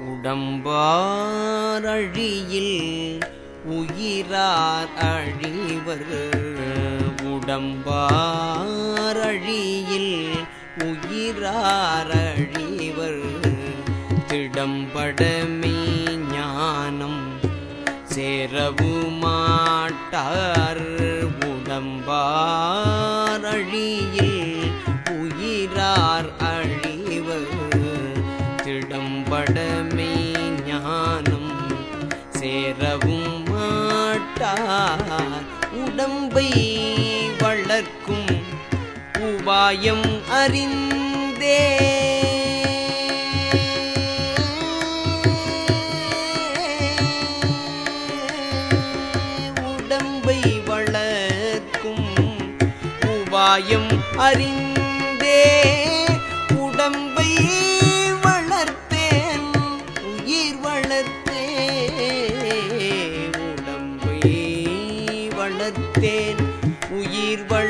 உடம்பாரழியில் உயிரார் அழிவர். உடம்பாரழியில் உயிரார் அழிவர். திடம்படமே ஞானம் சேரவுமாட்டார். உடம்பாரழியில் உயிரார் அழிவர். திடம் திடம்படமே ஞானம் சேரவும் மாட்டார். உடம்பை வளர்க்கும் உபாயம் அறிந்தே. உடம்பை வளர்க்கும் உபாயம் அறிந்தே. உடம்பை வளர்த்தேன். உயிர் வளர்த்தேன்